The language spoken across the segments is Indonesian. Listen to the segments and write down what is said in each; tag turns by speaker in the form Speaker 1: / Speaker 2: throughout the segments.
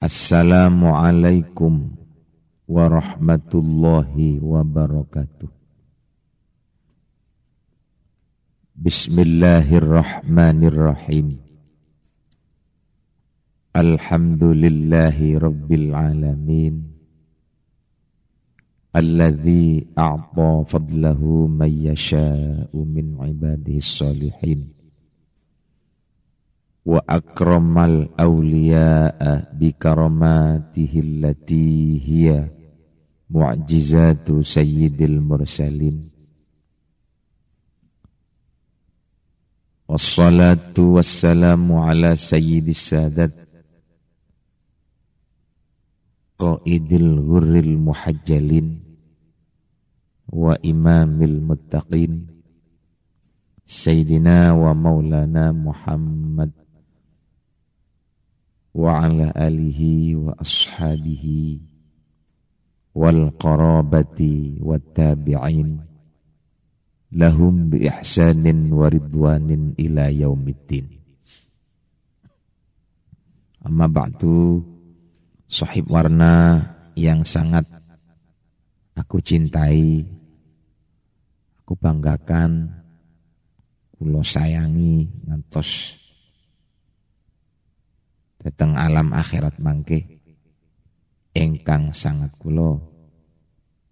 Speaker 1: Assalamualaikum warahmatullahi wabarakatuh. Bismillahirrahmanirrahim. Alhamdulillahi rabbil alamin. Alladhi a'ta fadlahu man yasha'u min ibadihi salihin wa akramal awliya'a bi karamatihi allati hiya mu'jizatu sayyidil mursalin. Wassalatu wassalamu ala sayyidis sadat qaidil ghurril muhajjalin wa imamil muttaqin. Sayyidina wa maulana Muhammad wa ala alihi wa ashabihi wal qarabati wat tabi'in. Lahum bi ihsanin wa ridwanin sahib warna yang sangat aku cintai aku banggakan kulo sayangi ngantos datang alam akhirat mangke engkang sangat kulo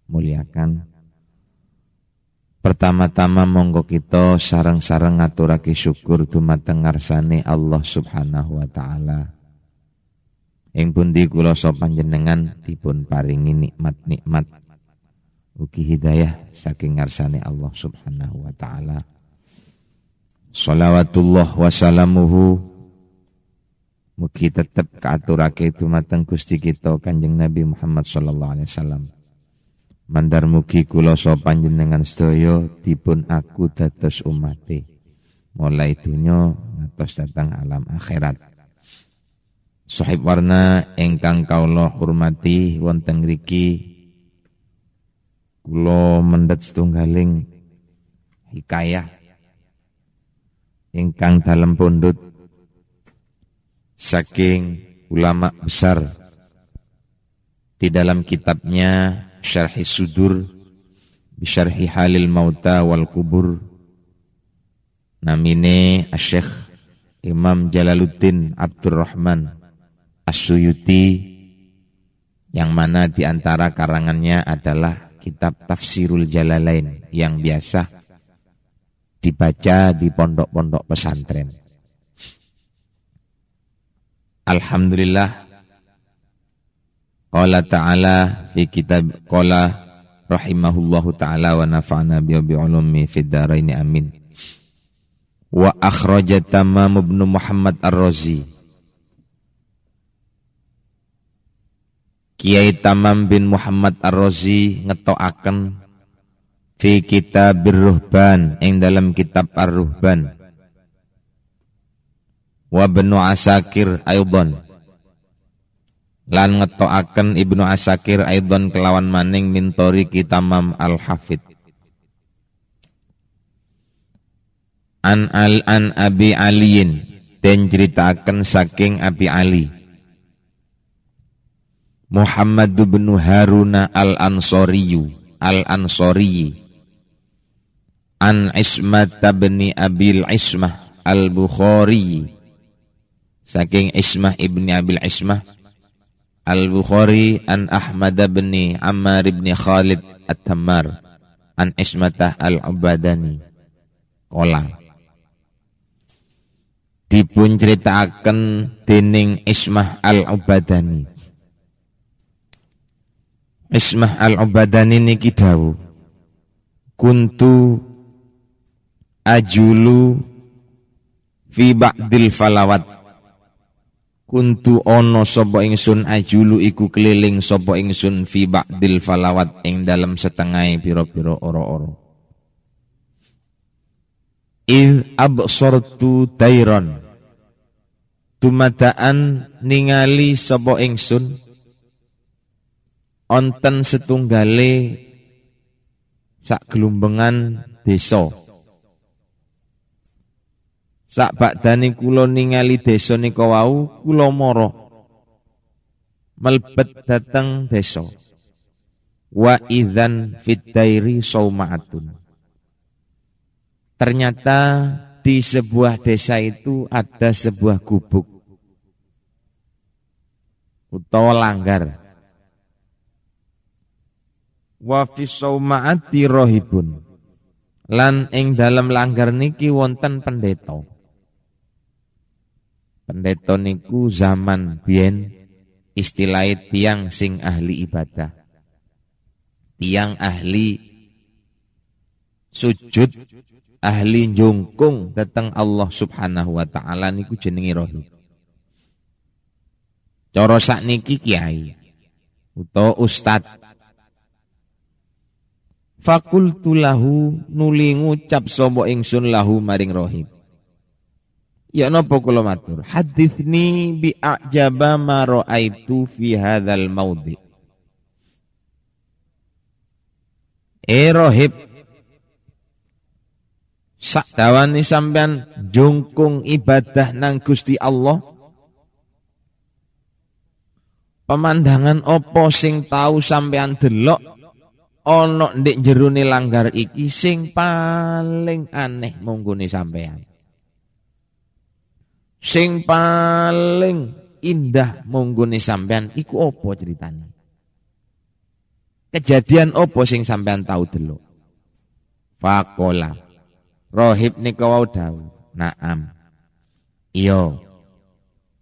Speaker 1: muliakan Pertama-tama monggo kita sarang-sarang ngaturake syukur dumateng ngarsane Allah Subhanahu wa taala. Ing pundi kula so panjenengan dipun paringi nikmat-nikmat ugi hidayah saking ngarsane Allah Subhanahu wa taala. Salawatullah wasalamuhu Mugi tetap kaaturake dumateng Gusti kita Kanjeng Nabi Muhammad sallallahu alaihi wasallam. Mandar mugi kula panjenengan sedaya dipun aku dados umate. Mulai dunya ngantos datang alam akhirat. Sahib warna engkang kaula hormati wonten ngriki kula mendhet setunggaling hikayah ingkang dalam pundut saking ulama besar di dalam kitabnya Syarhi Sudur Bisyarhi Halil Mauta wal Kubur namine Syekh Imam Jalaluddin Abdurrahman As-Suyuti yang mana di antara karangannya adalah kitab Tafsirul Jalalain yang biasa dibaca di pondok-pondok pesantren. Alhamdulillah. Qala ta'ala fi kitab Qala rahimahullahu ta'ala wa nafa'na bi ulumi fid dharain amin. Wa akhraja tamam ibnu Muhammad Ar-Razi. Kiai Tamam bin Muhammad Ar-Razi ngetokaken fi kitab Ruhban ing dalam kitab Ar-Ruhban wa Ibnu Asakir aidan lan ngetoaken Ibnu Asakir aidan kelawan maning mintori kitamam al-hafid an al an abi aliin dan ceritakan saking abi ali. Muhammad bin Haruna al Ansoriyu al Ansori an Ismat bin Abil Ismah al Bukhari saking Ismah ibni Abil Ismah. Al-Bukhari an Ahmad bin Ammar bin Khalid At-Tammar. An Ismatah Al-Ubadani. Kola dipun ceritakan dening Ismah Al-Ubadani. Ismah Al-Ubadani niki dawuh. Kuntu ajulu fi ba'dil falawat kuntu ono sapa ingsun ajulu iku keliling sapa ingsun fi ba'dil falawat ing dalam setengah pira-pira ora-ora. Id absortu dairon. Tumadaan ningali sapa ingsun. Onten setunggale sak gelumbengan desa Sak bakdane kula ningali desa nika wau kula mara. melbet datang desa. Wa idzan fid dairi sauma'atun. Ternyata di sebuah desa itu ada sebuah gubuk. Utawa langgar. Wa fi sauma'ati rohibun. Lan ing dalam langgar niki wonten pendeta pendeta niku zaman biyen istilah tiang sing ahli ibadah tiang ahli sujud ahli jungkung datang Allah Subhanahu wa taala niku jenenge rohib. Cara sakniki kiai utawa ustad. Fakultu lahu nuli ngucap sapa ingsun lahu maring rohib. Ya napa kula matur? Hadithni bi a'jaba ma ra'aitu fi hadzal maudhi. Eh rohib Sakdawani sampean jungkung ibadah nang Gusti Allah. Pemandangan opo sing tahu sampean delok ana ndek jerone langgar iki sing paling aneh munggune sampean. Sing paling indah munggune sampean iku opo ceritanya? Kejadian opo sing sampean tahu delok? Fakola Rohib nika wau "Naam." Iya.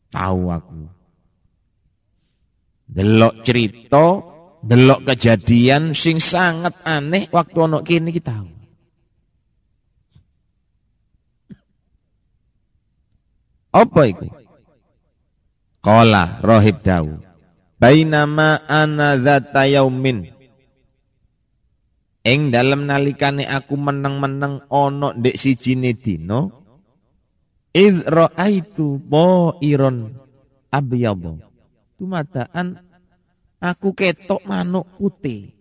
Speaker 1: Tahu aku. Delok cerita, delok kejadian sing sangat aneh waktu ana kene iki tahu. Apa itu? Qala rohib dawu. Bainama ana dzata yaumin Ing dalam nalikane aku meneng-meneng ono ndek sijine dina id raaitu iron abyadha. Tumadaan aku ketok manuk putih.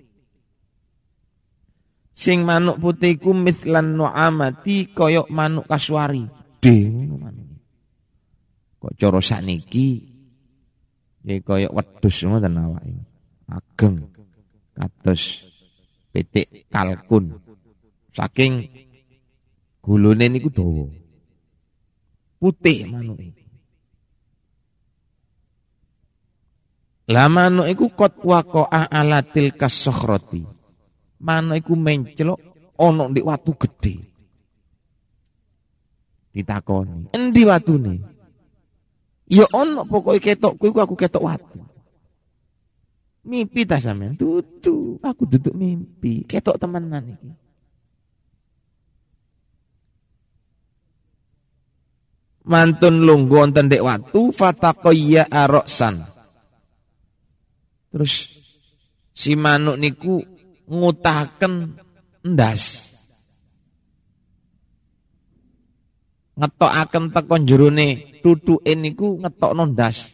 Speaker 1: Sing manuk putih ku mitlan nu'amati koyok manuk kaswari. De manuk. Kok cara sakniki ya koyok wedhus ngoten awake. Ageng kados pitik kalkun. Saking gulune niku dawa. Putih manuk iki. Lah manuk iku kot waqa'a ala tilkas sokhroti. Manuk iku menclok ana ndek watu gedhe. Ditakoni, "Endi watune?" Ya ana pokoke ketokku iku aku ketok watu. Mimpi tak sampean? Tutu, aku duduk mimpi. Ketok temenan iki. Mantun lungguh wonten dek watu fataqayya aroksan. Terus si manuk niku ngutaken ndas. Ngetokaken tekon jerone tutuke niku ngetokno ndas.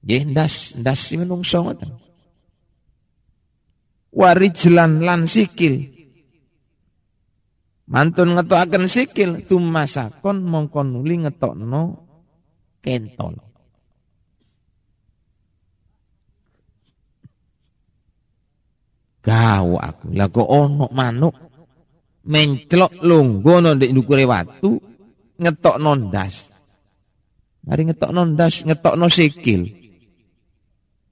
Speaker 1: Nggih ndas ndas menungso ngoten. Warijlan lan sikil. Mantun ngetokaken sikil tumasakon mongkon nuli ngetokno kentol. Gawa aku. Lah kok ono manuk menclok lungguh ndek ndukure watu ngetokno ndas. Mari ngetokno ndas, ngetokno sikil.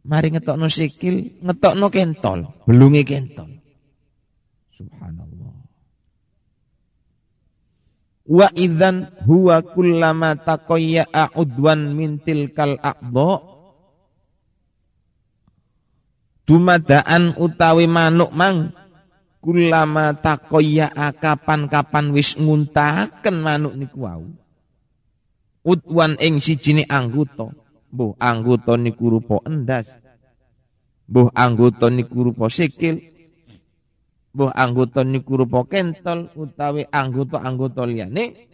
Speaker 1: Mari ngetokno sikil, ngetokno kentol, belungi kentol. Subhanallah. Wa idzan huwa kullama taqayya udwan min tilkal aqdha Dumadaan utawi manuk mang kulama takoya kapan-kapan wis nguntahaken manuk niku wau. Udwan ing sijine anggota. Mbuh anggota niku rupa endas. Mbuh anggota niku rupa sikil. Mbuh anggota niku rupa kentol utawi anggota-anggota liyane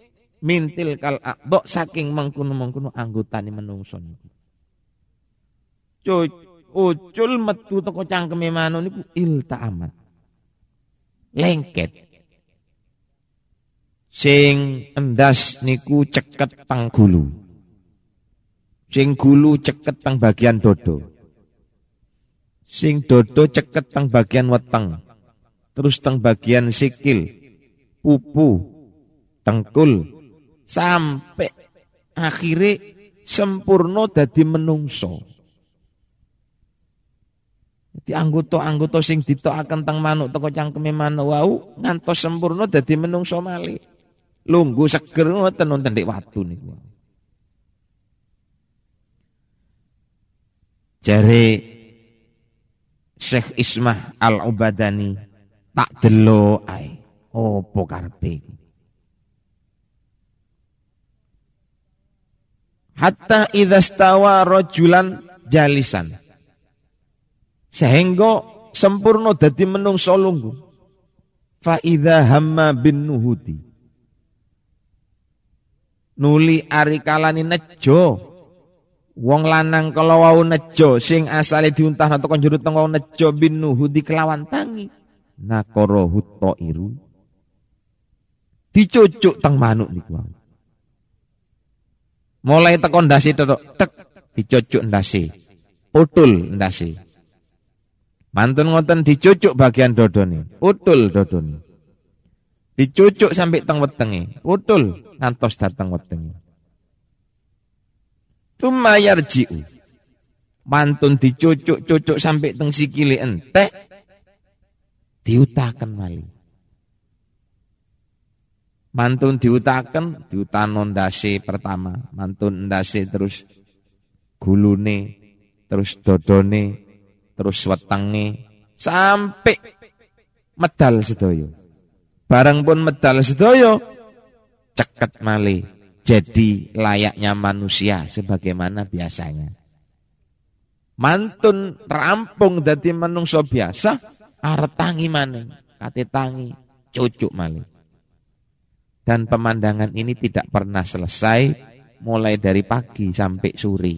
Speaker 1: mintil kal akdok saking mengkono-mengkono anggotane menungso niku. Ucul metu teko cangkeme manuk niku ilta amat. Lengket. Sing endas niku ceket panggulu. Sing gulu ceket tang bagian dodo. Sing dodo ceket teng bagian weteng. Terus teng bagian sikil, pupu, tengkul, sampai akhirnya sempurna dadi menungso. Jadi anggota-anggota sing ditokaken teng manuk teko cangkeme manuk wau ngantos sempurna dadi menungso malih. Lunggu seger ngoten wonten ndek watu niku. Jare Syekh Ismah Al-Ubadani tak delo ae opo karepe Hatta idza stawa rajulan jalisan sehingga sempurna dadi menungso lunggu fa idza hamma bin nuhudi nuli ari kalani nejo Wong lanang kalau wau nejo sing asale diuntah atau konjurut teng wau nejo bin nuhudi kelawan tangi. Nakoro huto iru. Dicucuk teng manuk niku. Mulai tekon ndase tok tek dicucuk ndase. Putul ndase. Mantun ngoten dicucuk bagian dodone. Putul dodone. Dicucuk sampai teng wetenge. Putul ngantos dateng wetenge. Tuma yarji'u. Mantun dicucuk-cucuk sampai teng sikile entek. Diutakan mali. Mantun diutakan, diutanon ndase pertama, mantun ndase terus gulune, terus dodone, terus wetenge sampai medal sedoyo. Barang pun medal sedoyo, ceket mali jadi layaknya manusia sebagaimana biasanya. Mantun rampung dadi menungso biasa arep tangi maning, kate tangi cucuk malih. Dan pemandangan ini tidak pernah selesai mulai dari pagi sampai sore.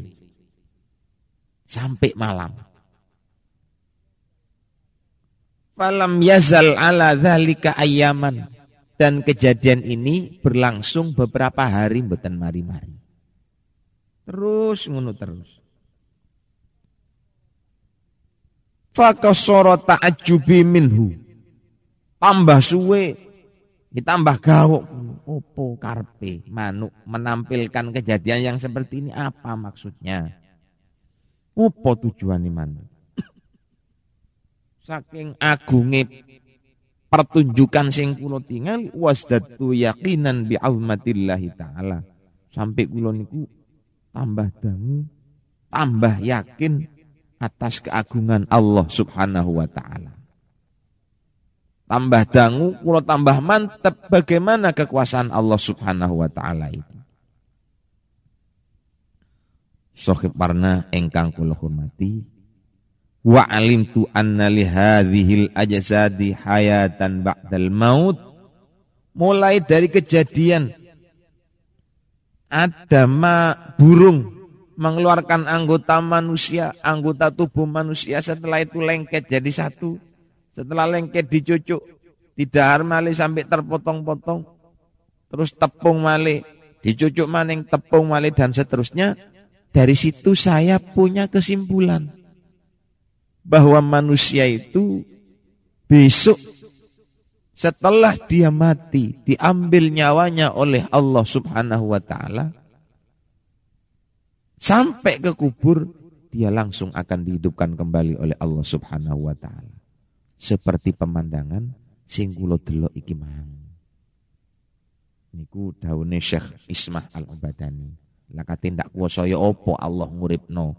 Speaker 1: Sampai malam. Falam yazal ala dzalika ayyaman dan kejadian ini berlangsung beberapa hari mboten mari-mari. Terus ngono terus. Fakasara ta'ajjubi minhu. Tambah suwe ditambah gawok opo karpe manuk menampilkan kejadian yang seperti ini apa maksudnya? Opo tujuan manuk? Saking agungnya pertunjukan sing kula tinggal wasdatu yakinan bi azmatillahi taala. Sampai kula niku tambah dangu, tambah yakin atas keagungan Allah Subhanahu wa taala. Tambah dangu, kula tambah mantep bagaimana kekuasaan Allah Subhanahu wa taala itu. Sohib Parna engkang kula hormati, wa alimtu anna li hadhil ajsadi hayatan ba'dal maut mulai dari kejadian ada ma burung mengeluarkan anggota manusia, anggota tubuh manusia setelah itu lengket jadi satu. Setelah lengket dicucuk, didahar mali sampai terpotong-potong. Terus tepung mali, dicucuk maning tepung mali dan seterusnya. Dari situ saya punya kesimpulan bahwa manusia itu besok setelah dia mati diambil nyawanya oleh Allah Subhanahu wa taala sampai ke kubur dia langsung akan dihidupkan kembali oleh Allah Subhanahu wa taala. Seperti pemandangan sing kula delok iki mang. Niku daune Syekh Ismah Al-Ubadani. Lah kate ndak kuwasa ya apa Allah nguripno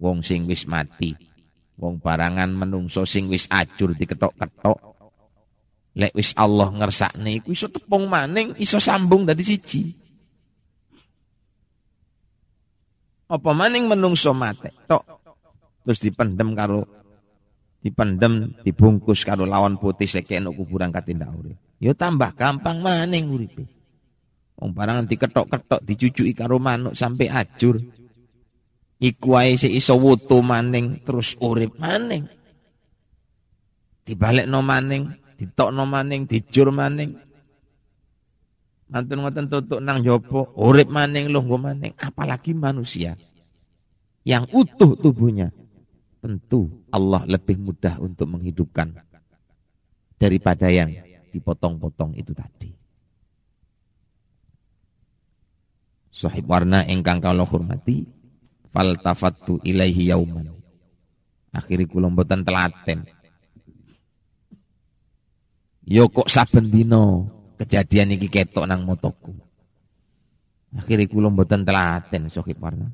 Speaker 1: wong sing wis mati Wong barangan menungso sing wis ajur diketok-ketok. Lek wis Allah ngersakne iku iso tepung maning, iso sambung dadi siji. Apa maning menungso mate tok. Terus dipendem karo dipendem, dibungkus karo lawan putih sekeno kuburan katindak urip. Ya tambah gampang maning uripe. Wong barangan diketok-ketok dicucuki karo manuk sampai ajur. Iku wae si iso wutu maning terus urip maning. no maning, no maning, dijur maning. Mantun ngoten tutuk nang jopo, urip maning lungguh maning, apalagi manusia yang utuh tubuhnya tentu Allah lebih mudah untuk menghidupkan daripada yang dipotong-potong itu tadi. Sahib warna engkang kalau hormati faltafattu ilaihi yauman. Akhiri kula mboten telaten. Yo kok saben dina kejadian iki ketok nang motoku. Akhiri kula mboten telaten Sahib warna.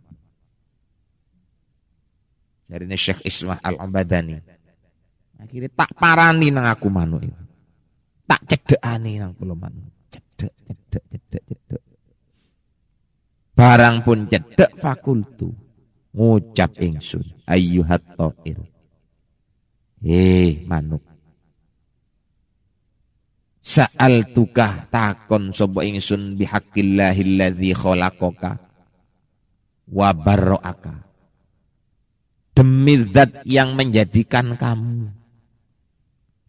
Speaker 1: Jarine Syekh Ismah Al-Abadani. Akhirnya tak parani nang aku manuk. Tak cedekani nang kula manuk. Cedek, cedek, cedek, cedek. Barang pun cedek fakultu. Ngucap ingsun. Ayyuhat ta'ir. Eh manuk. Sa'al tukah takon sobo ingsun bihaqillahilladzi khalaqaka wa barro'aka. Demi zat yang menjadikan kamu.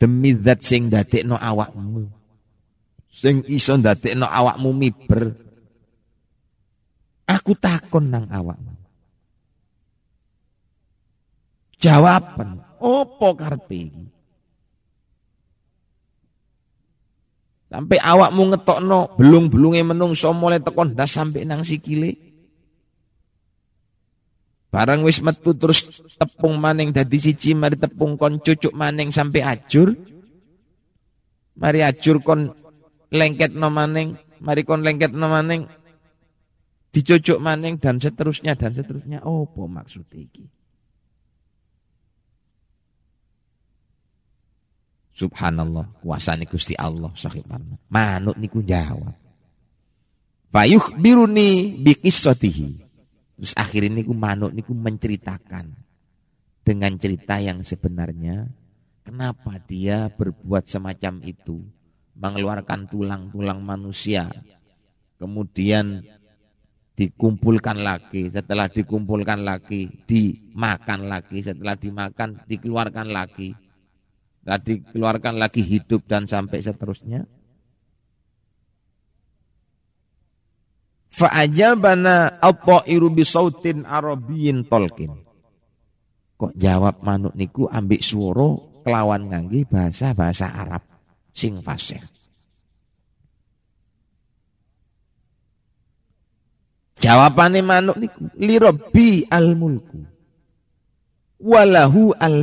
Speaker 1: Demi zat sing dadekno awakmu. Sing iso dadekno awakmu miber Aku takon nang awakmu. Jawaban, opo karpe Sampai awakmu ngetokno belung-belunge menungso mulai tekon das sampai nang sikile. Barang wis metu terus tepung maning dadi siji mari tepung kon cucuk maning sampai ajur. Mari ajur kon lengket no maning, mari kon lengket no maning dicocok maning dan seterusnya dan seterusnya. Apa maksud iki? Subhanallah, kuasane Gusti Allah sahib Manuk niku jawab. Payuh biruni bikisotihi. Terus akhir ini ku manuk niku menceritakan dengan cerita yang sebenarnya kenapa dia berbuat semacam itu, mengeluarkan tulang-tulang manusia, kemudian dikumpulkan lagi, setelah dikumpulkan lagi, dimakan lagi, setelah dimakan dikeluarkan lagi, setelah dikeluarkan lagi hidup dan sampai seterusnya. Fa'ajabana at-ta'iru bisautin arabiyyin tolkin. Kok jawab manuk niku ambik suara kelawan ngangge bahasa-bahasa Arab sing fasih. Jawabane manuk niku li rabbi al mulku walahu al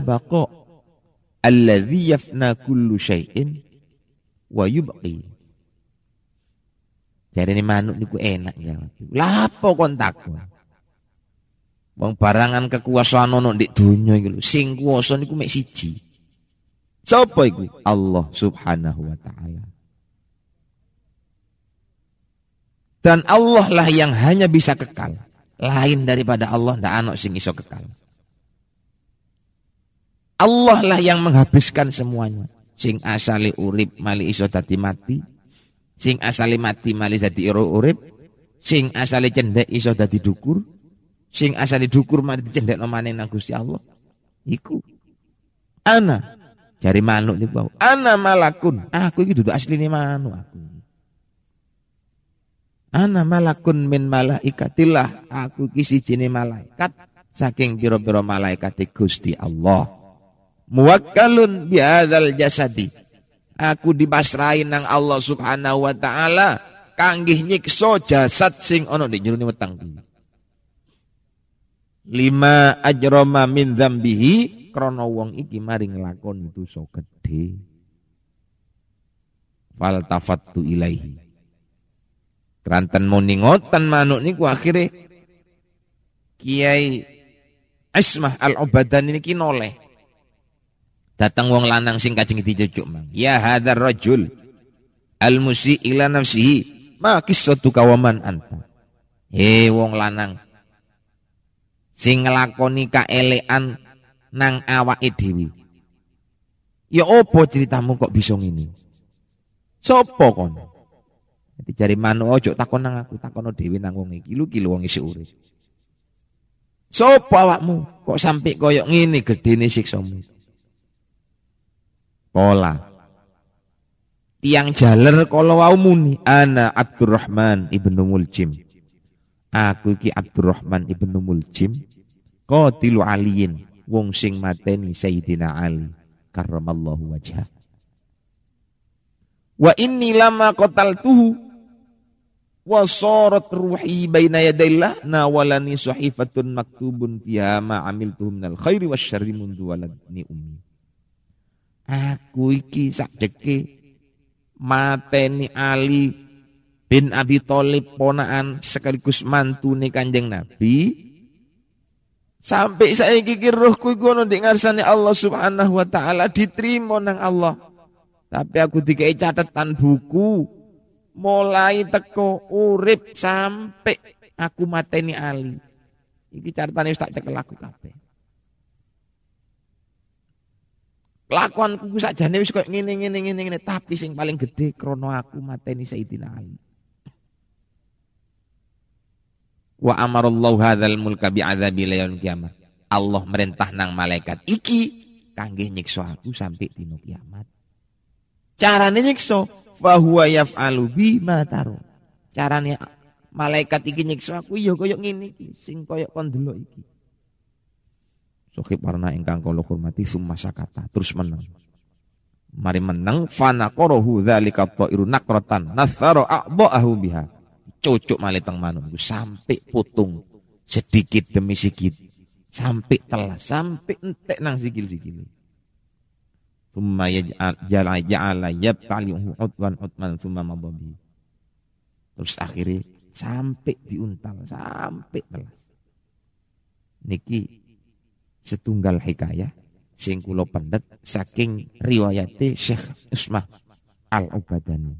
Speaker 1: alladhi yafna kullu syai'in wa yubqi. Jadi ini manuk niku enak jawab. Lapo kon takon? Wong barangan kekuasaan ono di dunia iki lho. Sing kuwasa niku mek siji. Sapa iku? Allah Subhanahu wa taala. Dan Allah lah yang hanya bisa kekal. Lain daripada Allah ndak anak sing iso kekal. Allah lah yang menghabiskan semuanya. Sing asali urip mali iso dadi mati. Sing asali mati mali dadi urip. Sing asali cendek iso dadi dukur. Sing asali dukur mali cendek nomane nang Gusti Allah. Iku. Ana. Jari manuk niku. Ana malakun. Aku iki duduk asline manuk aku. Ana malakun min malaikatillah. Aku kisi jini malaikat. Saking piro-piro malaikat Gusti Allah. Muwakkalun biadal jasadi. Aku dipasrahin nang Allah subhanahu wa ta'ala. Kanggih nyikso jasad sing ono di jeruni wetang. Lima ajroma min zambihi. Krono wong iki maring lakon itu so gede. Faltafattu ilaihi Keranten muni ngoten manuk niku akhire Kiai Ismah Al-Ubadan ini kinoleh. Datang wong lanang sing kajeng dicucuk mang. Ya hadzal rajul al-musi ila nafsihi ma qissatu kawaman anta. He wong lanang sing nglakoni kaelekan nang awake dhewe. Ya opo ceritamu kok bisa ngene? Sopo kon? Jadi cari manu ojo takon nang aku, takon dewi nang wong iki. Lu ki wong isi urip. Sopo awakmu kok sampai koyok ngene gedene siksamu. Pola. Tiang jaler kalau wau muni ana Abdurrahman ibnu Muljim. Aku ki Abdurrahman ibnu Muljim qatilu aliyin wong sing mateni Sayyidina Ali karramallahu wajhah. Wa inni lama qataltuhu wa sarat ruhi baina yadayillah nawalani sahifatun maktubun fiha ma amiltuhu minal khairi wasyarri mundu waladni ummi. Aku iki sakjeke mateni Ali bin Abi Thalib ponaan sekaligus mantu nih Kanjeng Nabi Sampai saya kikir rohku iku di ngarsane Allah Subhanahu wa taala diterima nang Allah. Tapi aku dikai catatan buku mulai teko urip sampai aku mateni Ali. Iki catatane wis tak cekel aku kabeh. Lakuanku ku sakjane wis koyo ngene ngene ngene ngene tapi sing paling gede krono aku mateni Sayyidina Ali. Wa amarallahu hadzal mulka bi'adzabi layaul kiamat. Allah merintah nang malaikat iki kangge nyiksa aku sampai dino kiamat. Carane nyiksa fa huwa yaf'alu bima taru. Carane malaikat iki nyiksa aku ya koyo ngene iki, sing koyo kon delok iki. Sohib warna ingkang kula hormati summa sakata terus menang. Mari menang fana qarahu dzalika ta'iru nakratan nathara a'dha'ahu biha cocok malih teng manungku sampai putung sedikit demi sedikit sampai telah sampai entek nang sikil-sikil. Thumma yaj'al ja'ala yabtali utwan utman thumma madabi. Terus akhirnya sampai diuntal sampai telah. Niki setunggal hikayah sing kula pendet saking riwayate Syekh Usmah Al-Ubadani.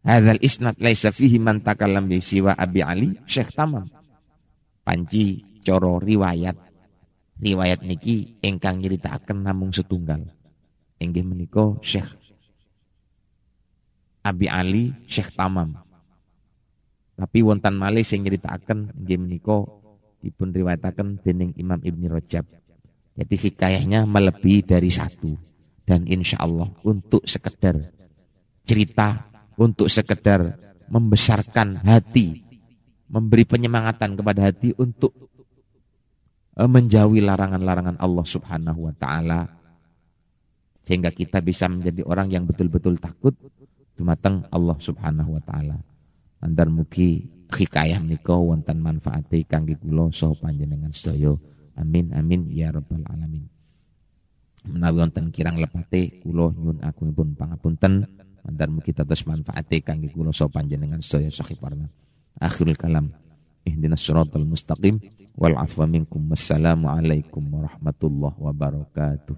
Speaker 1: Hadzal isnad laisa fihi man takallam bi siwa Abi Ali Syekh Tamam. Panci coro riwayat riwayat niki ingkang nyritakaken namung setunggal. Inggih menika Syekh Abi Ali Syekh Tamam. Tapi wonten malih sing nyritakaken inggih menika dipun riwayataken dening Imam Ibni Rajab. Jadi hikayahnya melebihi dari satu dan insya Allah untuk sekedar cerita untuk sekedar membesarkan hati, memberi penyemangatan kepada hati untuk eh, menjauhi larangan-larangan Allah Subhanahu wa taala sehingga kita bisa menjadi orang yang betul-betul takut dumateng Allah Subhanahu wa taala. Andar mugi hikayah menika wonten manfaate kangge kula saha panjenengan sedaya. Amin amin ya rabbal alamin. Menawi wonten kirang lepate kula nyuwun agungipun pangapunten Mandar mugi terus manfaate kangge kula so panjenengan sedaya sahibarna. Akhirul kalam. Ihdinas siratal mustaqim wal afwa minkum. Wassalamu alaikum warahmatullahi wabarakatuh.